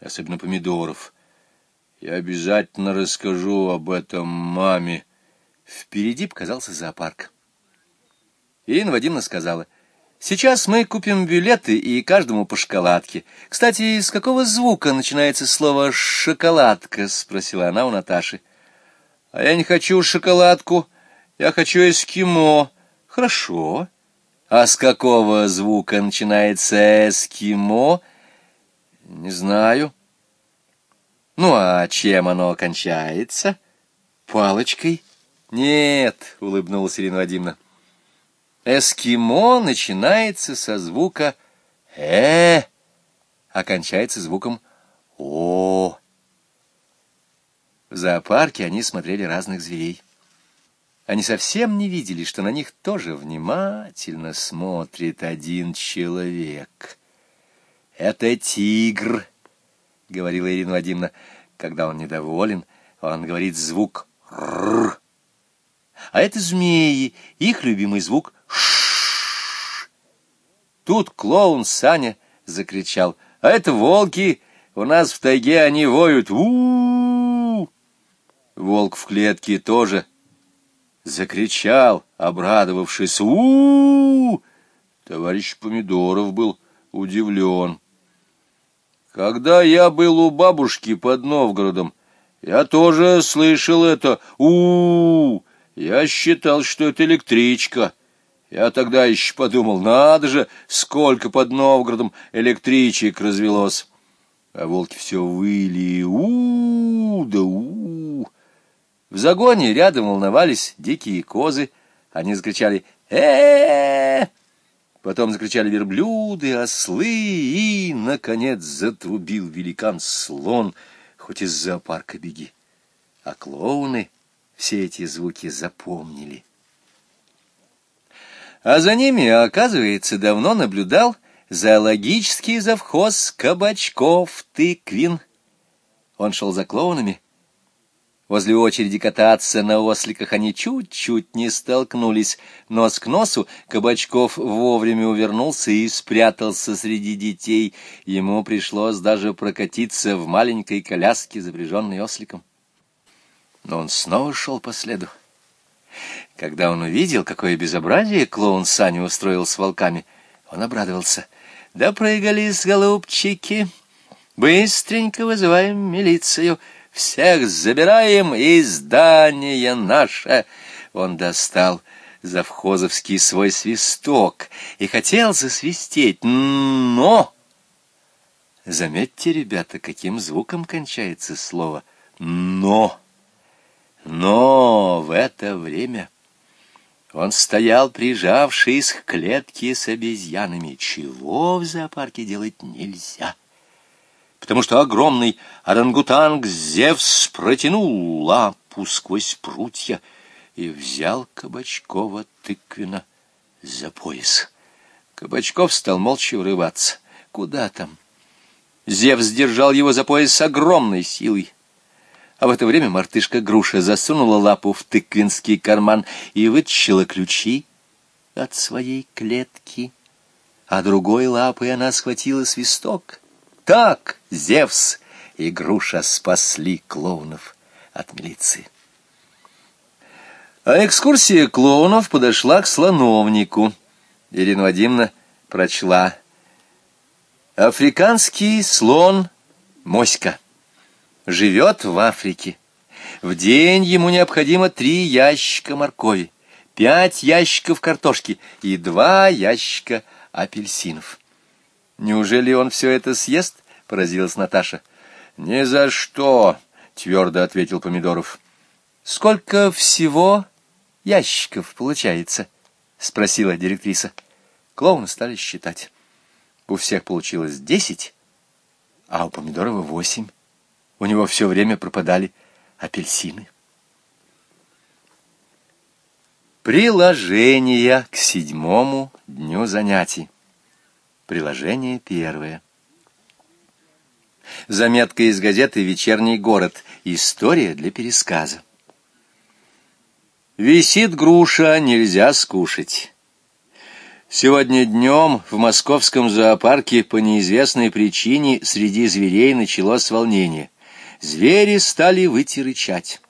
особенно помидоров. Я обязательно расскажу об этом маме. Впереди показался зоопарк. Ирина Вадимовна сказала, «Сейчас мы купим билеты и каждому по шоколадке. Кстати, с какого звука начинается слово «шоколадка»?» — спросила она у Наташи. «А я не хочу шоколадку, я хочу эскимо». «Хорошо. А с какого звука начинается эскимо?» «Не знаю». «Ну, а чем оно кончается?» «Палочкой?» «Нет», — улыбнулась Ирина Вадимовна. «Эскимо начинается со звука «э», окончается звуком «о». В зоопарке они смотрели разных зверей. Они совсем не видели, что на них тоже внимательно смотрит один человек. «Это тигр», — говорила Ирина Вадимовна. Когда он недоволен, он говорит звук «р». А это змеи, их любимый звук «ш». Тут клоун Саня закричал, а это волки, у нас в тайге они воют у, -у, Волк в клетке тоже закричал, обрадовавшись -у Товарищ Помидоров был удивлен. Когда я был у бабушки под Новгородом, я тоже слышал это у, -у, -у я считал, что это электричка. Я тогда еще подумал, надо же, сколько под Новгородом электричек развелось. А волки все выли, у, -у да у, -у В загоне рядом волновались дикие козы. Они закричали э, -э, -э Потом закричали верблюды, ослы, и, наконец, затрубил великан-слон, хоть из зоопарка беги. А клоуны все эти звуки запомнили. А за ними, оказывается, давно наблюдал зоологический завхоз Кабачков-Тыквин. Он шел за клоунами. Возле очереди кататься на осликах они чуть-чуть не столкнулись. Нос к носу Кабачков вовремя увернулся и спрятался среди детей. Ему пришлось даже прокатиться в маленькой коляске, запряженной осликом но он снова шел по следу. Когда он увидел, какое безобразие клоун Саня устроил с волками, он обрадовался. «Да прыгались, голубчики! Быстренько вызываем милицию! Всех забираем из здания наше!» Он достал завхозовский свой свисток и хотел засвистеть, но... Заметьте, ребята, каким звуком кончается слово «но». Но в это время он стоял, прижавшись к клетке с обезьянами, чего в зоопарке делать нельзя, потому что огромный орангутанг Зевс протянул лапу сквозь прутья и взял Кабачкова тыквина за пояс. Кабачков стал молча врываться. Куда там? Зевс держал его за пояс с огромной силой. А в это время мартышка Груша засунула лапу в тыквинский карман и вытащила ключи от своей клетки. А другой лапой она схватила свисток. Так Зевс и Груша спасли клоунов от милиции. А экскурсия клоунов подошла к слоновнику. Ирина Вадимовна прочла. Африканский слон Моська живет в Африке. В день ему необходимо три ящика моркови, пять ящиков картошки и два ящика апельсинов. «Неужели он все это съест?» — поразилась Наташа. «Ни за что!» — твердо ответил Помидоров. «Сколько всего ящиков получается?» — спросила директриса. Клоуны стали считать. У всех получилось десять, а у Помидорова восемь. У него все время пропадали апельсины. Приложение к седьмому дню занятий. Приложение первое. Заметка из газеты «Вечерний город». История для пересказа. Висит груша, нельзя скушать. Сегодня днем в московском зоопарке по неизвестной причине среди зверей началось волнение. Звери стали выйти рычать.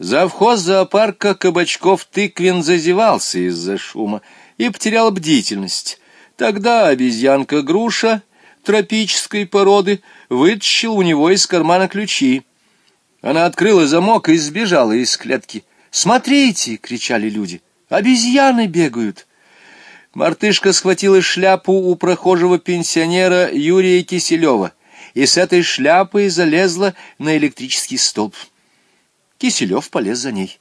Завхоз зоопарка Кабачков-Тыквин зазевался из-за шума и потерял бдительность. Тогда обезьянка-груша тропической породы вытащила у него из кармана ключи. Она открыла замок и сбежала из клетки. «Смотрите!» — кричали люди. «Обезьяны бегают!» Мартышка схватила шляпу у прохожего пенсионера Юрия Киселева и с этой шляпой залезла на электрический столб. Киселев полез за ней.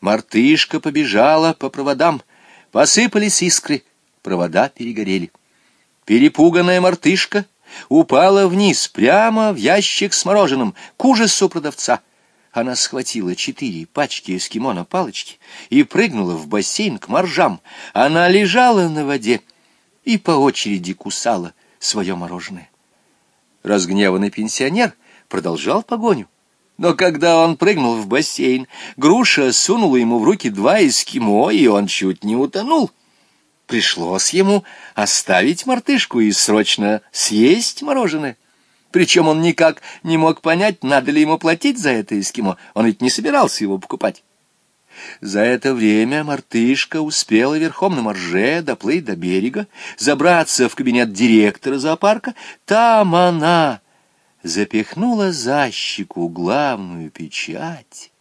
Мартышка побежала по проводам. Посыпались искры, провода перегорели. Перепуганная мартышка упала вниз, прямо в ящик с мороженым, к ужасу продавца. Она схватила четыре пачки эскимо на палочке и прыгнула в бассейн к моржам. Она лежала на воде и по очереди кусала свое мороженое. Разгневанный пенсионер продолжал погоню. Но когда он прыгнул в бассейн, груша сунула ему в руки два эскимо, и он чуть не утонул. Пришлось ему оставить мартышку и срочно съесть мороженое. Причем он никак не мог понять, надо ли ему платить за это эскимо. Он ведь не собирался его покупать. За это время мартышка успела верхом на морже доплыть до берега, забраться в кабинет директора зоопарка. Там она запихнула за щеку главную печать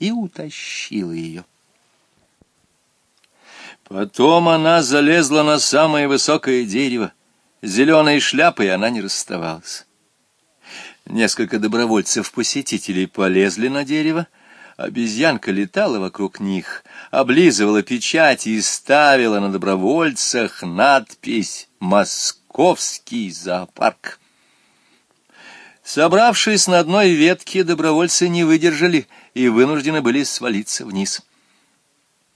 и утащила ее. Потом она залезла на самое высокое дерево. Зеленой шляпой она не расставалась. Несколько добровольцев-посетителей полезли на дерево, Обезьянка летала вокруг них, облизывала печать и ставила на добровольцах надпись «Московский зоопарк». Собравшись на одной ветке, добровольцы не выдержали и вынуждены были свалиться вниз.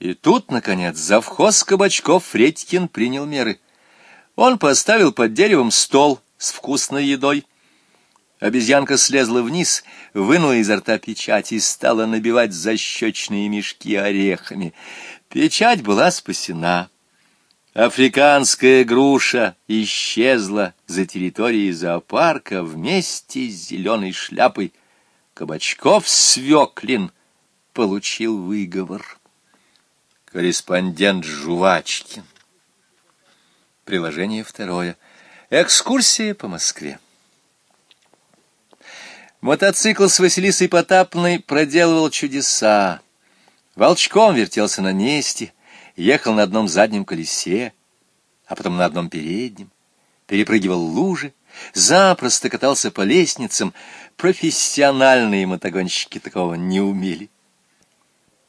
И тут, наконец, завхоз Кабачков Фредькин принял меры. Он поставил под деревом стол с вкусной едой, Обезьянка слезла вниз, вынула изо рта печать и стала набивать защечные мешки орехами. Печать была спасена. Африканская груша исчезла за территорией зоопарка вместе с зеленой шляпой. Кабачков-Свеклин получил выговор. Корреспондент Жувачкин. Приложение второе. Экскурсия по Москве. Мотоцикл с Василисой Потапной проделывал чудеса. Волчком вертелся на месте, ехал на одном заднем колесе, а потом на одном переднем, перепрыгивал лужи, запросто катался по лестницам. Профессиональные мотогонщики такого не умели.